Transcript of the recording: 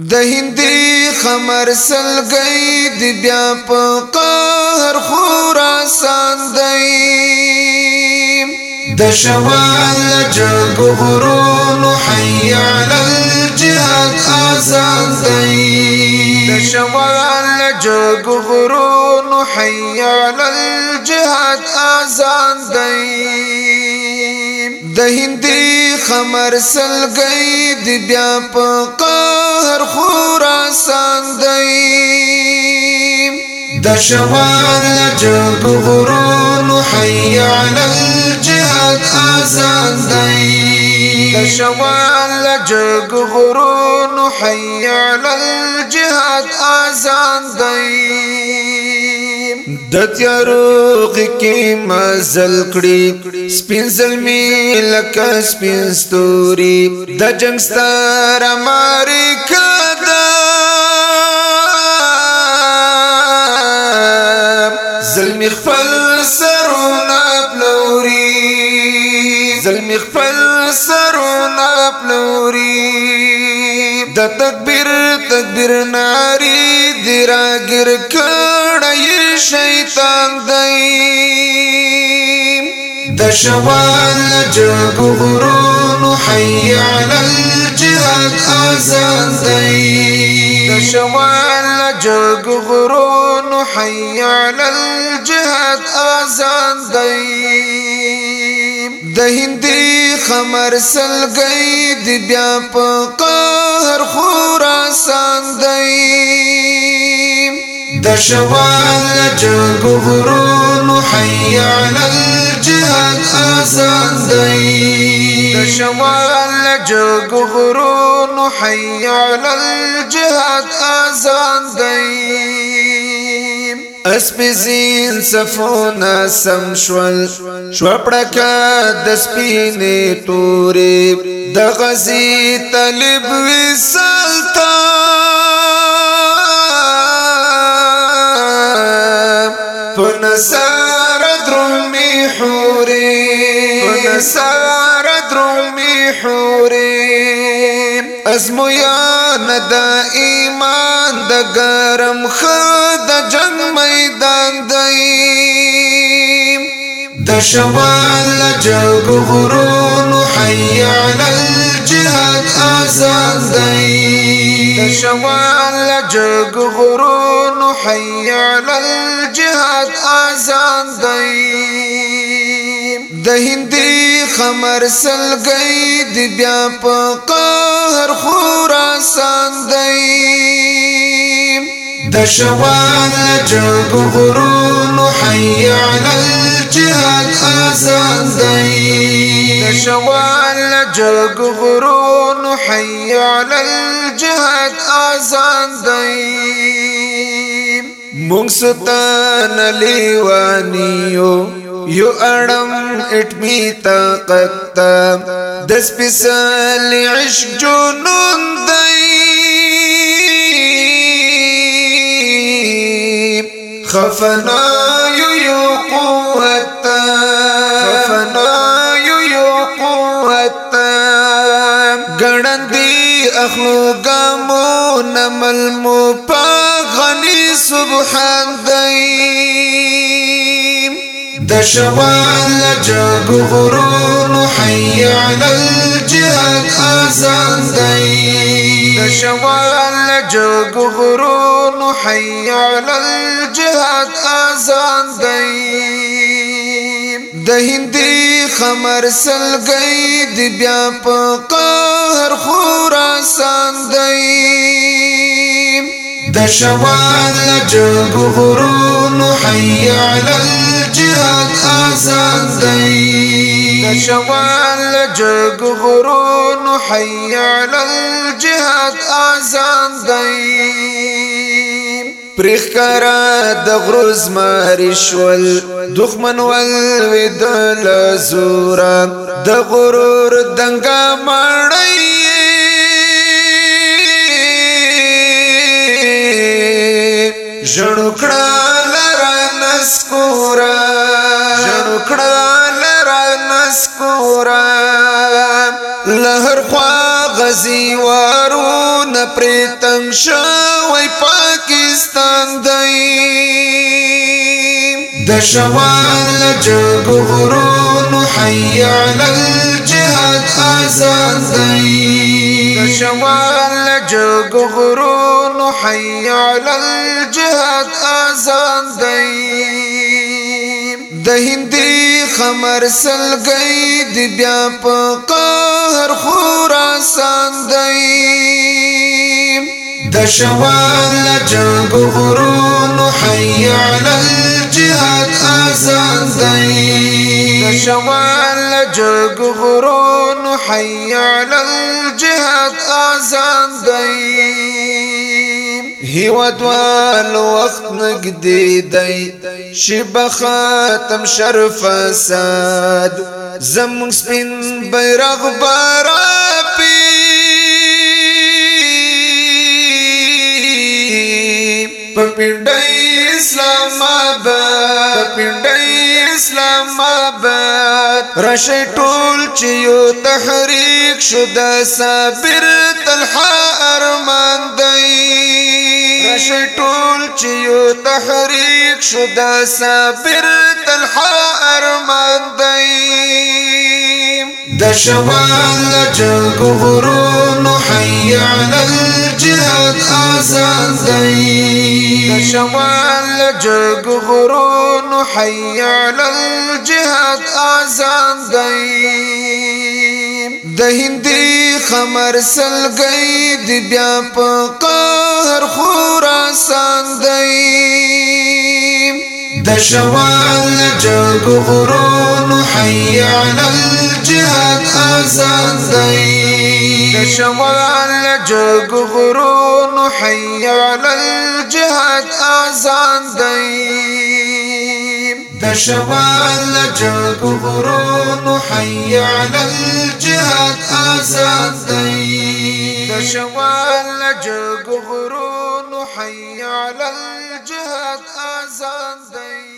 د هندي خمر سلګي د بیا په قهر خوراسان دی د شوال جنگ غرون حي على الجهاد آزان دی د شوال جنگ غرون حي على الجهاد آزان دی د هندي خمر سلګي د بیا په قهر قهر خراسان دی د شمال جنگ غرون حي على الجهاد اذان دی د شمال جنگ غرون حي على الجهاد اذان دی د تیارو کې مزل کړی سپین زلمی لکه سپین ستوري د جنگ ستاره ماری کدا زلمی خپل سرونه پلوري زلمی خپل سرونه پلوري د تکبیر تکبیر ناری دی را گر کړی شیطان دی د شوال جنگ غرون حي على الجهاد اذان دی د شوال جنگ غرون حي على الجهاد اذان دی د هندي خمر سلګي دی بیا په قهر خوراسان دی تشوال جاك غرون حي على الجهاد أسان دی تشوال جاك غرون حي على الجهاد آزاد اسبي زين سفونا سمشول شو د دسبيني توري دغزي غزي طالب وسلطان ونسار درومي حوري ونسار درومي حوري ازمو يا ندا ایمان د گرم خد جنگ میدان دی د شوال جلگ غرون حي على الجهاد آزاد دی دا شوال جلگ غرون حي على الجهاد اذان دی د هندي خمر سلګي دی بیا په قهر خراسان دی د شوان جنگ غرون حي على الجهاد اذان دی د شوان جنگ غرون حي على الجهاد اذان دی مونږ ستان لیوانیو یو اړم اټمی طاقت د سپیسل عشق جنون دی خفنا یو یو قوت خفنا یو یو قوت ګړندې اخلو ګمو نمل مو پا غني سبحان دی د شوال جګ غرور حي على الجهاد اذان دی د شوال جګ غرور حي على الجهاد اذان دی د هندي خمر سلګي د بیا په قهر خوراسان دی د شوال غرون حي على الجهاد آزاد دي د شوال غرون حي على الجهاد آزاد دي بريخ کرا د غروز مارشول دخمن والويد ود لزورا دغرور دنگا هر خوا غزي وارو نه پریتنګ شوی پاکستان دی د شوال جګورونو حي على الجهاد آزاد دی د شوال جګورونو حي على الجهاد آزاد دی د هندي خمر سلګي د بیا په قهر خراسان دی د شوال جنگ غرون حي على الجهاد اذان دی د شوال جنگ غرون حي على الجهاد اذان دی هیوادوال وخت نګدې دی شب خاتم شرف ساد زمون سپین بیرغ بارا پی په پندای اسلام آباد په پندای اسلام آباد رشی ټول چې یو تحریک شو د صابر طلحه ارمان دی رشی ټول چې یو تحریک شو د صابر طلحه ارمان دی د شمال جنگ غرو نحيي على الجهاد آزاد دی شمال جرق غرون حي على الجهاد آزان قيم د هندي خمر سلګي دی بیا په قهر خوراسان دی د شوال جرق غرون حي على الجهاد آزان قيم د شمال لجرګ غرونو حي على الجهاد اعزان دی د شمال لجرګ غرونو حي على الجهاد اعزان دی د شمال لجرګ غرونو حي على الجهاد اعزان دی